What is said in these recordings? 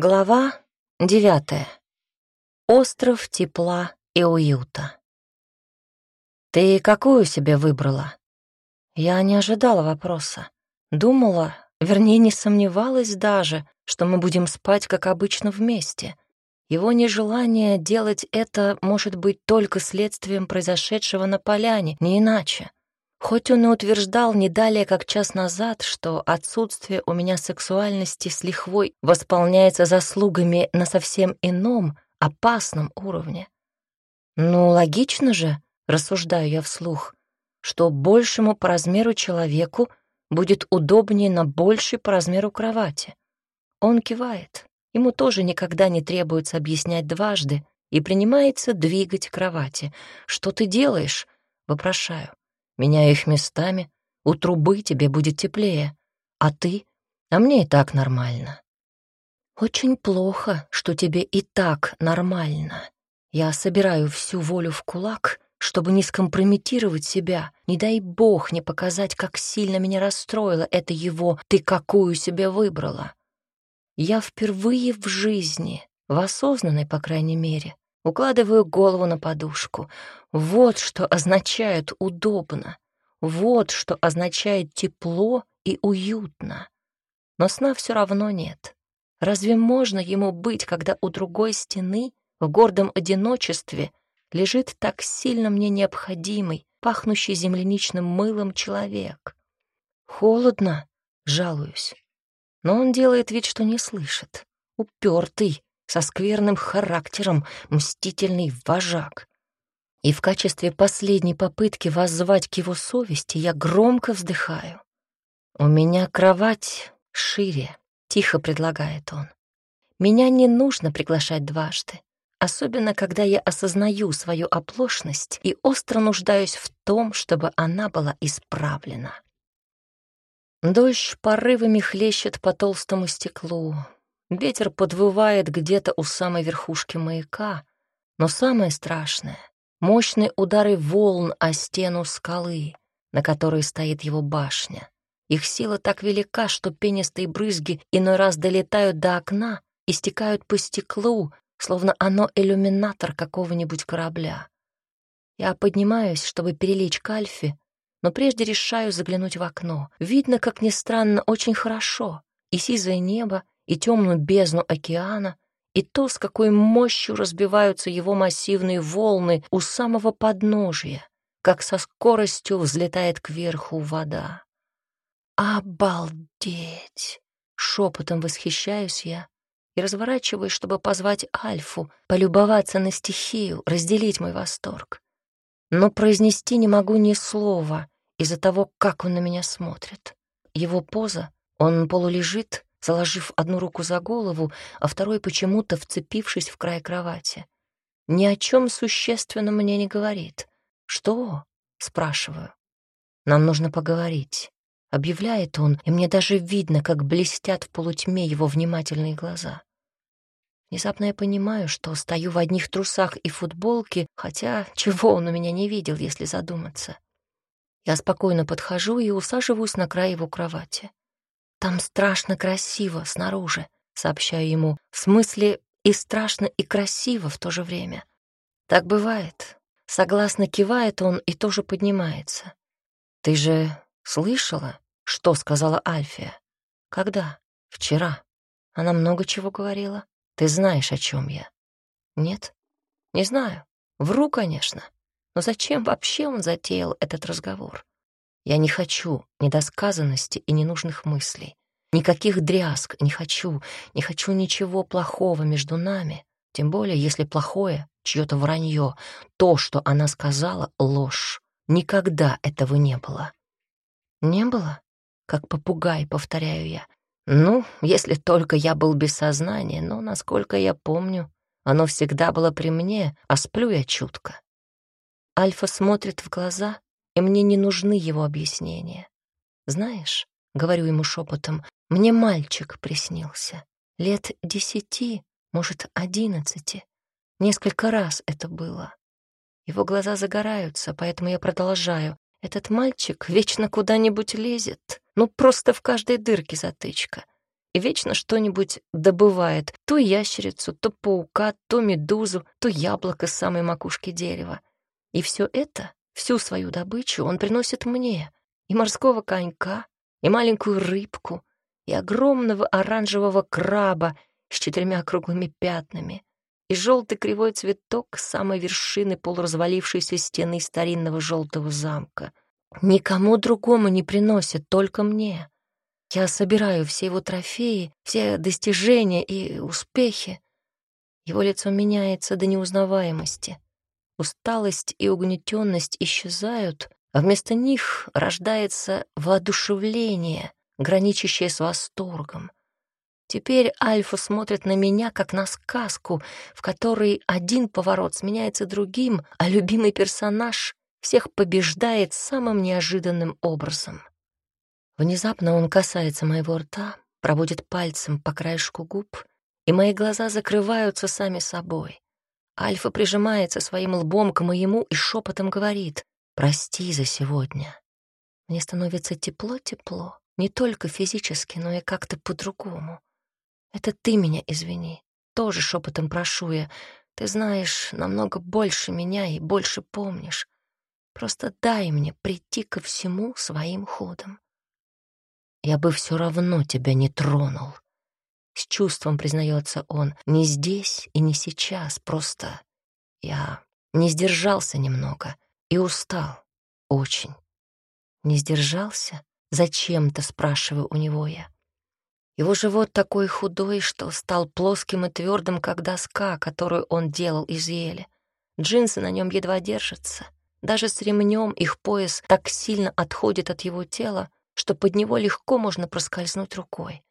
Глава девятая. Остров тепла и уюта. «Ты какую себе выбрала?» Я не ожидала вопроса. Думала, вернее, не сомневалась даже, что мы будем спать, как обычно, вместе. Его нежелание делать это может быть только следствием произошедшего на поляне, не иначе. Хоть он и утверждал не далее, как час назад, что отсутствие у меня сексуальности с лихвой восполняется заслугами на совсем ином, опасном уровне. Ну, логично же, рассуждаю я вслух, что большему по размеру человеку будет удобнее на большей по размеру кровати. Он кивает. Ему тоже никогда не требуется объяснять дважды и принимается двигать кровати. «Что ты делаешь?» — вопрошаю. Меняй их местами, у трубы тебе будет теплее. А ты? А мне и так нормально. Очень плохо, что тебе и так нормально. Я собираю всю волю в кулак, чтобы не скомпрометировать себя. Не дай бог не показать, как сильно меня расстроило это его «ты какую себе выбрала». Я впервые в жизни, в осознанной, по крайней мере, Укладываю голову на подушку. Вот что означает удобно. Вот что означает тепло и уютно. Но сна все равно нет. Разве можно ему быть, когда у другой стены, в гордом одиночестве, лежит так сильно мне необходимый, пахнущий земляничным мылом человек? Холодно, жалуюсь. Но он делает вид, что не слышит. Упертый, со скверным характером, мстительный вожак. И в качестве последней попытки воззвать к его совести я громко вздыхаю. «У меня кровать шире», — тихо предлагает он. «Меня не нужно приглашать дважды, особенно когда я осознаю свою оплошность и остро нуждаюсь в том, чтобы она была исправлена». Дождь порывами хлещет по толстому стеклу, Ветер подвывает где-то у самой верхушки маяка, но самое страшное — мощные удары волн о стену скалы, на которой стоит его башня. Их сила так велика, что пенистые брызги иной раз долетают до окна и стекают по стеклу, словно оно иллюминатор какого-нибудь корабля. Я поднимаюсь, чтобы перелечь к Альфе, но прежде решаю заглянуть в окно. Видно, как ни странно, очень хорошо. И сизое небо, и темную бездну океана, и то, с какой мощью разбиваются его массивные волны у самого подножия, как со скоростью взлетает кверху вода. «Обалдеть!» — шепотом восхищаюсь я и разворачиваюсь, чтобы позвать Альфу, полюбоваться на стихию, разделить мой восторг. Но произнести не могу ни слова из-за того, как он на меня смотрит. Его поза, он полулежит, заложив одну руку за голову, а второй почему-то вцепившись в край кровати. Ни о чем существенном мне не говорит. «Что?» — спрашиваю. «Нам нужно поговорить», — объявляет он, и мне даже видно, как блестят в полутьме его внимательные глаза. Внезапно я понимаю, что стою в одних трусах и футболке, хотя чего он у меня не видел, если задуматься. Я спокойно подхожу и усаживаюсь на край его кровати. «Там страшно красиво снаружи», — сообщаю ему. «В смысле и страшно, и красиво в то же время». «Так бывает». Согласно кивает он и тоже поднимается. «Ты же слышала, что сказала Альфия?» «Когда?» «Вчера. Она много чего говорила. Ты знаешь, о чем я?» «Нет, не знаю. Вру, конечно. Но зачем вообще он затеял этот разговор? Я не хочу недосказанности и ненужных мыслей. Никаких дрязг не хочу, не хочу ничего плохого между нами, тем более если плохое — чье-то вранье, то, что она сказала, — ложь. Никогда этого не было. Не было? Как попугай, повторяю я. Ну, если только я был без сознания, но, насколько я помню, оно всегда было при мне, а сплю я чутко. Альфа смотрит в глаза, и мне не нужны его объяснения. Знаешь, — говорю ему шепотом, — мне мальчик приснился. Лет десяти, может, одиннадцати. Несколько раз это было. Его глаза загораются, поэтому я продолжаю. Этот мальчик вечно куда-нибудь лезет, ну просто в каждой дырке затычка. и вечно что-нибудь добывает. То ящерицу, то паука, то медузу, то яблоко с самой макушки дерева. И все это, всю свою добычу он приносит мне. И морского конька, и маленькую рыбку, и огромного оранжевого краба с четырьмя круглыми пятнами, и желтый кривой цветок с самой вершины полуразвалившейся стены старинного желтого замка. Никому другому не приносят, только мне. Я собираю все его трофеи, все достижения и успехи. Его лицо меняется до неузнаваемости. Усталость и угнетенность исчезают, а вместо них рождается воодушевление, граничащее с восторгом. Теперь Альфа смотрит на меня, как на сказку, в которой один поворот сменяется другим, а любимый персонаж всех побеждает самым неожиданным образом. Внезапно он касается моего рта, проводит пальцем по краешку губ, и мои глаза закрываются сами собой. Альфа прижимается своим лбом к моему и шепотом говорит «Прости за сегодня». Мне становится тепло-тепло, не только физически, но и как-то по-другому. Это ты меня извини. Тоже шепотом прошу я. Ты знаешь намного больше меня и больше помнишь. Просто дай мне прийти ко всему своим ходом. Я бы все равно тебя не тронул. С чувством признается он. Не здесь и не сейчас, просто я не сдержался немного и устал. Очень. Не сдержался? Зачем-то спрашиваю у него я. Его живот такой худой, что стал плоским и твердым, как доска, которую он делал из ели. Джинсы на нем едва держатся. Даже с ремнем их пояс так сильно отходит от его тела, что под него легко можно проскользнуть рукой.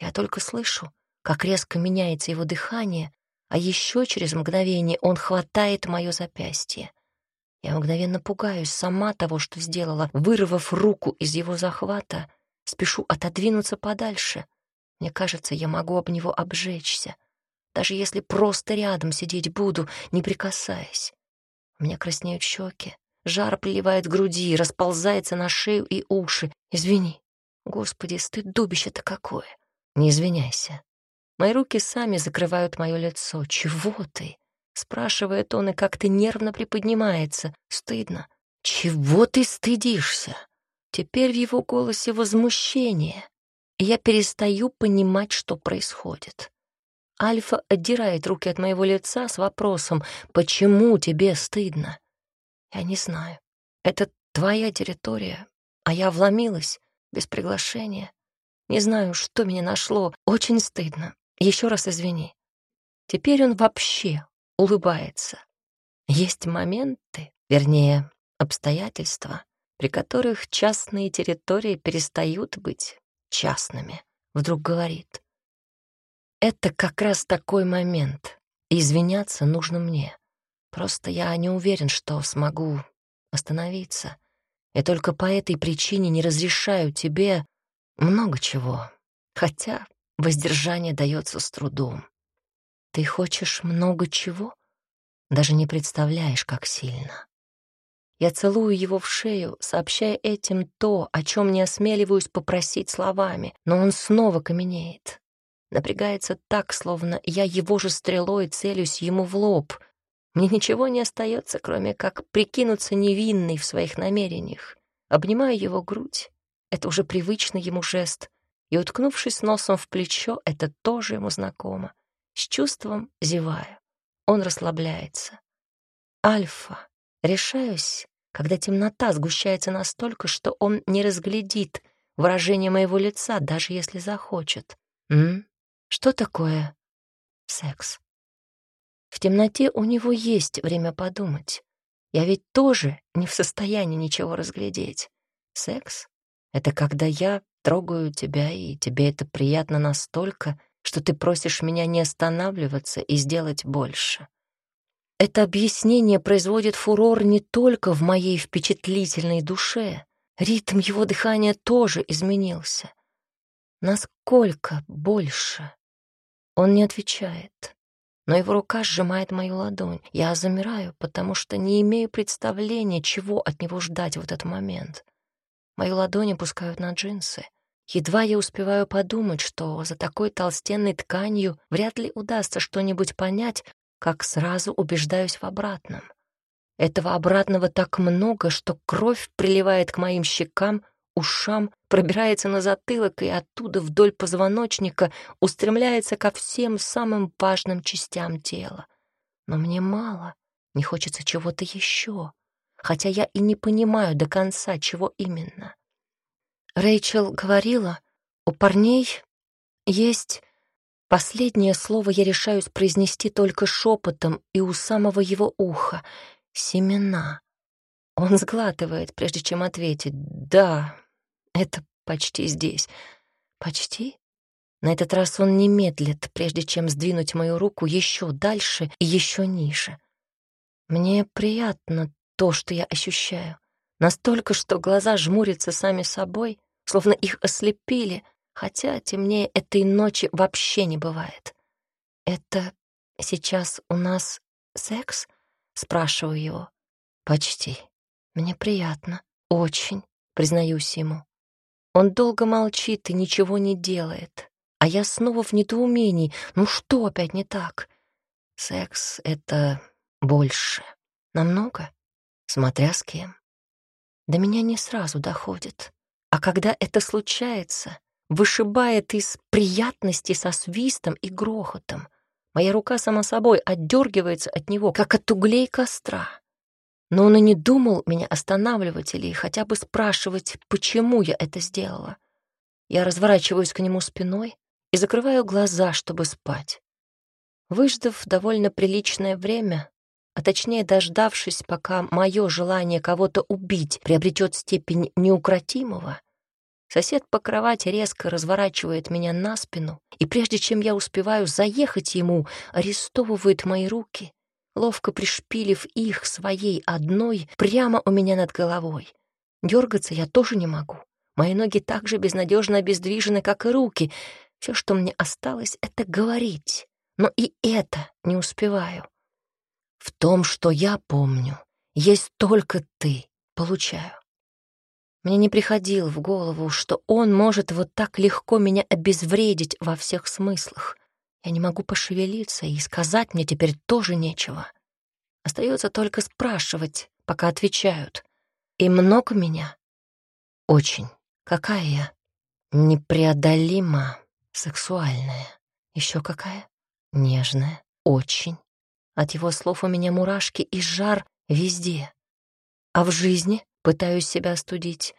Я только слышу, как резко меняется его дыхание, а еще через мгновение он хватает мое запястье. Я мгновенно пугаюсь сама того, что сделала, вырвав руку из его захвата — Спешу отодвинуться подальше. Мне кажется, я могу об него обжечься, даже если просто рядом сидеть буду, не прикасаясь. У меня краснеют щеки, жар приливает к груди, расползается на шею и уши. Извини. Господи, стыд дубище-то какое. Не извиняйся. Мои руки сами закрывают мое лицо. Чего ты? Спрашивает он и как-то нервно приподнимается. Стыдно. Чего ты стыдишься? Теперь в его голосе возмущение, и я перестаю понимать, что происходит. Альфа отдирает руки от моего лица с вопросом «Почему тебе стыдно?» Я не знаю. Это твоя территория, а я вломилась без приглашения. Не знаю, что меня нашло. Очень стыдно. Еще раз извини. Теперь он вообще улыбается. Есть моменты, вернее, обстоятельства, при которых частные территории перестают быть частными, вдруг говорит. Это как раз такой момент. извиняться нужно мне. Просто я не уверен, что смогу остановиться. И только по этой причине не разрешаю тебе много чего. Хотя воздержание дается с трудом. Ты хочешь много чего? Даже не представляешь, как сильно. Я целую его в шею, сообщая этим то, о чем не осмеливаюсь попросить словами, но он снова каменеет. Напрягается так, словно я его же стрелой целюсь ему в лоб. Мне ничего не остается, кроме как прикинуться невинной в своих намерениях. Обнимаю его грудь. Это уже привычный ему жест. И, уткнувшись носом в плечо, это тоже ему знакомо. С чувством зеваю. Он расслабляется. Альфа. Решаюсь когда темнота сгущается настолько, что он не разглядит выражение моего лица, даже если захочет. М? Что такое секс? В темноте у него есть время подумать. Я ведь тоже не в состоянии ничего разглядеть. Секс — это когда я трогаю тебя, и тебе это приятно настолько, что ты просишь меня не останавливаться и сделать больше. Это объяснение производит фурор не только в моей впечатлительной душе. Ритм его дыхания тоже изменился. Насколько больше? Он не отвечает, но его рука сжимает мою ладонь. Я замираю, потому что не имею представления, чего от него ждать в этот момент. Мои ладони пускают на джинсы. Едва я успеваю подумать, что за такой толстенной тканью вряд ли удастся что-нибудь понять, как сразу убеждаюсь в обратном. Этого обратного так много, что кровь приливает к моим щекам, ушам, пробирается на затылок и оттуда вдоль позвоночника устремляется ко всем самым важным частям тела. Но мне мало, не хочется чего-то еще, хотя я и не понимаю до конца, чего именно. Рэйчел говорила, у парней есть... Последнее слово я решаюсь произнести только шепотом и у самого его уха. Семена. Он сглатывает, прежде чем ответить. Да, это почти здесь. Почти? На этот раз он не медлит, прежде чем сдвинуть мою руку еще дальше и еще ниже. Мне приятно то, что я ощущаю. Настолько, что глаза жмурятся сами собой, словно их ослепили, хотя темнее этой ночи вообще не бывает. «Это сейчас у нас секс?» — спрашиваю его. «Почти. Мне приятно. Очень», — признаюсь ему. Он долго молчит и ничего не делает, а я снова в недоумении. Ну что опять не так? Секс — это больше. Намного? Смотря с кем. До меня не сразу доходит. А когда это случается, вышибает из приятности со свистом и грохотом. Моя рука сама собой отдергивается от него, как от углей костра. Но он и не думал меня останавливать или хотя бы спрашивать, почему я это сделала. Я разворачиваюсь к нему спиной и закрываю глаза, чтобы спать. Выждав довольно приличное время, а точнее дождавшись, пока мое желание кого-то убить приобретет степень неукротимого, сосед по кровати резко разворачивает меня на спину, и прежде чем я успеваю заехать ему, арестовывает мои руки, ловко пришпилив их своей одной прямо у меня над головой. Дергаться я тоже не могу. Мои ноги так же безнадежно обездвижены, как и руки. Все, что мне осталось, — это говорить. Но и это не успеваю. В том, что я помню, есть только ты, получаю. Мне не приходило в голову, что он может вот так легко меня обезвредить во всех смыслах. Я не могу пошевелиться, и сказать мне теперь тоже нечего. Остается только спрашивать, пока отвечают. И много меня? Очень. Какая я? Непреодолимо сексуальная. Еще какая? Нежная. Очень. От его слов у меня мурашки и жар везде. А в жизни пытаюсь себя остудить.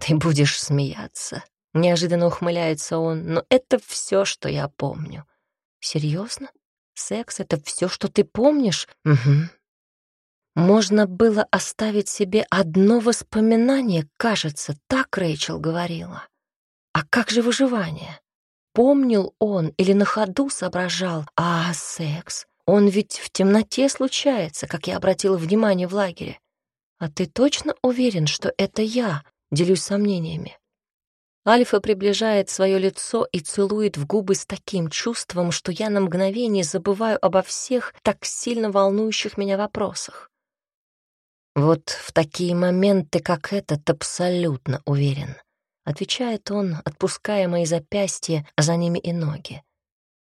Ты будешь смеяться. Неожиданно ухмыляется он, но это все, что я помню. Серьезно? Секс — это все, что ты помнишь? Угу. Можно было оставить себе одно воспоминание, кажется, так Рэйчел говорила. А как же выживание? Помнил он или на ходу соображал, а секс? Он ведь в темноте случается, как я обратила внимание в лагере. А ты точно уверен, что это я? Делюсь сомнениями. Альфа приближает свое лицо и целует в губы с таким чувством, что я на мгновение забываю обо всех так сильно волнующих меня вопросах. Вот в такие моменты, как этот, абсолютно уверен. Отвечает он, отпуская мои запястья, а за ними и ноги.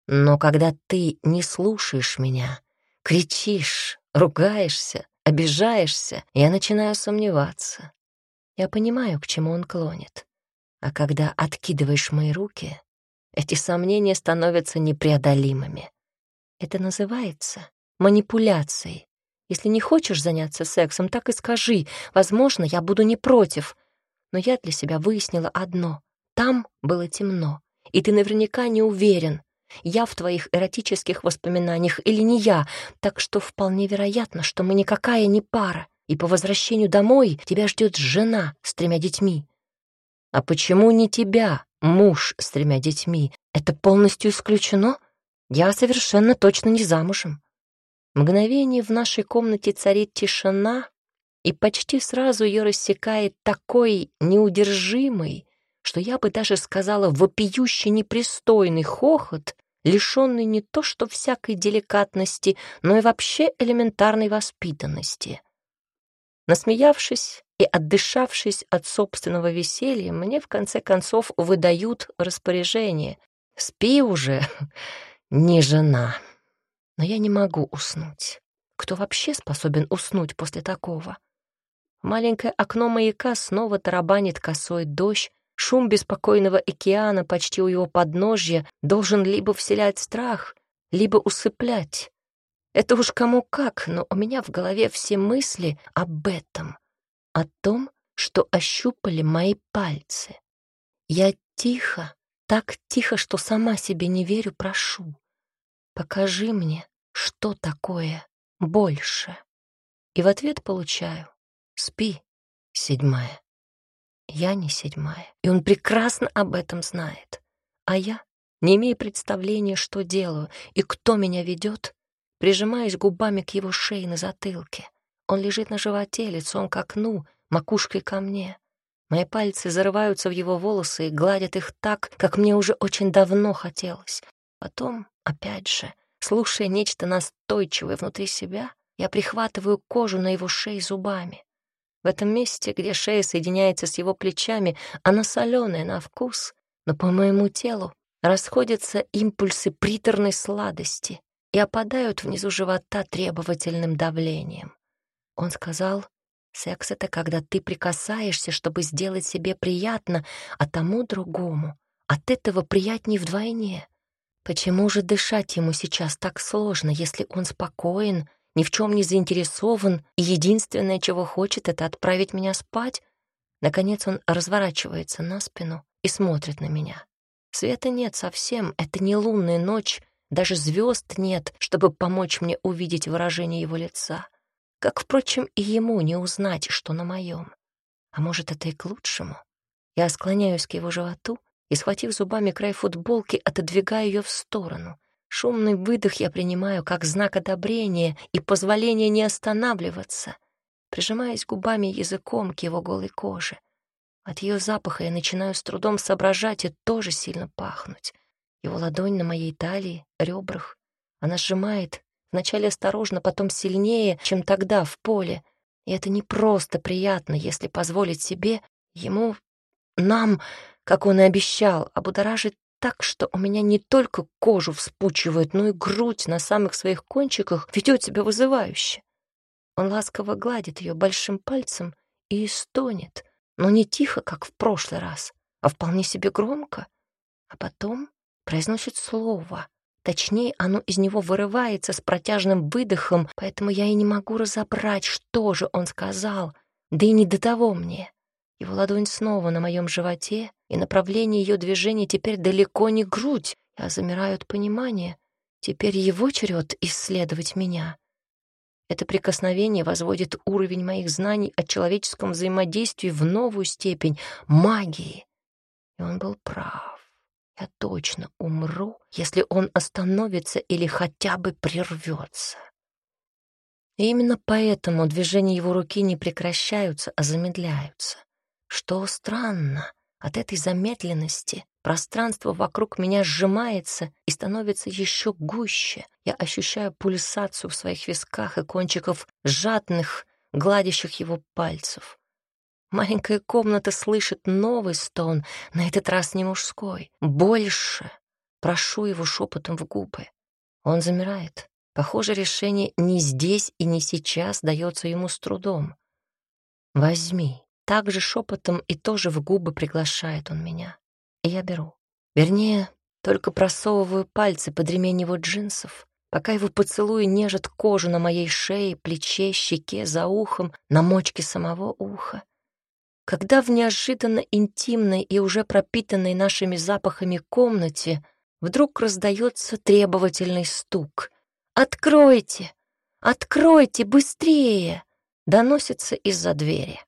Но когда ты не слушаешь меня, кричишь, ругаешься, обижаешься, я начинаю сомневаться. Я понимаю, к чему он клонит. А когда откидываешь мои руки, эти сомнения становятся непреодолимыми. Это называется манипуляцией. Если не хочешь заняться сексом, так и скажи. Возможно, я буду не против. Но я для себя выяснила одно. Там было темно, и ты наверняка не уверен, я в твоих эротических воспоминаниях или не я, так что вполне вероятно, что мы никакая не пара, и по возвращению домой тебя ждет жена с тремя детьми. А почему не тебя, муж с тремя детьми? Это полностью исключено? Я совершенно точно не замужем. Мгновение в нашей комнате царит тишина, и почти сразу ее рассекает такой неудержимый, что я бы даже сказала вопиюще непристойный хохот, лишенный не то что всякой деликатности, но и вообще элементарной воспитанности. Насмеявшись, и, отдышавшись от собственного веселья, мне в конце концов выдают распоряжение. «Спи уже, не жена». Но я не могу уснуть. Кто вообще способен уснуть после такого? Маленькое окно маяка снова тарабанит косой дождь, шум беспокойного океана почти у его подножья должен либо вселять страх, либо усыплять. Это уж кому как, но у меня в голове все мысли об этом, о том, что ощупали мои пальцы. Я тихо, так тихо, что сама себе не верю, прошу. Покажи мне, что такое больше. И в ответ получаю «Спи, седьмая». Я не седьмая, и он прекрасно об этом знает. А я, не имея представления, что делаю и кто меня ведет, прижимаюсь губами к его шее на затылке. Он лежит на животе, лицом к окну, макушкой ко мне. Мои пальцы зарываются в его волосы и гладят их так, как мне уже очень давно хотелось. Потом, опять же, Слушая нечто настойчивое внутри себя, я прихватываю кожу на его шее зубами. В этом месте, где шея соединяется с его плечами, она соленая на вкус, но по моему телу расходятся импульсы приторной сладости и опадают внизу живота требовательным давлением. Он сказал, секс — это когда ты прикасаешься, чтобы сделать себе приятно, а тому другому от этого приятней вдвойне. Почему же дышать ему сейчас так сложно, если он спокоен, ни в чем не заинтересован, и единственное, чего хочет, это отправить меня спать? Наконец он разворачивается на спину и смотрит на меня. Света нет совсем, это не лунная ночь, даже звезд нет, чтобы помочь мне увидеть выражение его лица. Как, впрочем, и ему не узнать, что на моем. А может, это и к лучшему. Я склоняюсь к его животу и, схватив зубами край футболки, отодвигаю ее в сторону. Шумный выдох я принимаю как знак одобрения и позволения не останавливаться, прижимаясь губами языком к его голой коже. От ее запаха я начинаю с трудом соображать и тоже сильно пахнуть. Его ладонь на моей талии, ребрах. Она сжимает, вначале осторожно, потом сильнее, чем тогда в поле. И это не просто приятно, если позволить себе, ему, нам как он и обещал, обудоражит так, что у меня не только кожу вспучивает, но и грудь на самых своих кончиках ведет себя вызывающе. Он ласково гладит ее большим пальцем и стонет, но не тихо, как в прошлый раз, а вполне себе громко. А потом произносит слово. Точнее, оно из него вырывается с протяжным выдохом, поэтому я и не могу разобрать, что же он сказал, да и не до того мне. Его ладонь снова на моем животе, и направление ее движения теперь далеко не грудь. Я замираю от понимания. Теперь его черед исследовать меня. Это прикосновение возводит уровень моих знаний о человеческом взаимодействии в новую степень магии. И он был прав. Я точно умру, если он остановится или хотя бы прервется. И именно поэтому движения его руки не прекращаются, а замедляются. Что странно, от этой замедленности пространство вокруг меня сжимается и становится еще гуще. Я ощущаю пульсацию в своих висках и кончиков жадных, гладящих его пальцев. Маленькая комната слышит новый стон, на этот раз не мужской. Больше. Прошу его шепотом в губы. Он замирает. Похоже, решение не здесь и не сейчас дается ему с трудом. «Возьми», также шепотом и тоже в губы приглашает он меня. И я беру. Вернее, только просовываю пальцы под ремень его джинсов, пока его поцелуи нежат кожу на моей шее, плече, щеке, за ухом, на мочке самого уха. Когда в неожиданно интимной и уже пропитанной нашими запахами комнате вдруг раздается требовательный стук. «Откройте! Откройте! Быстрее!» доносится из-за двери.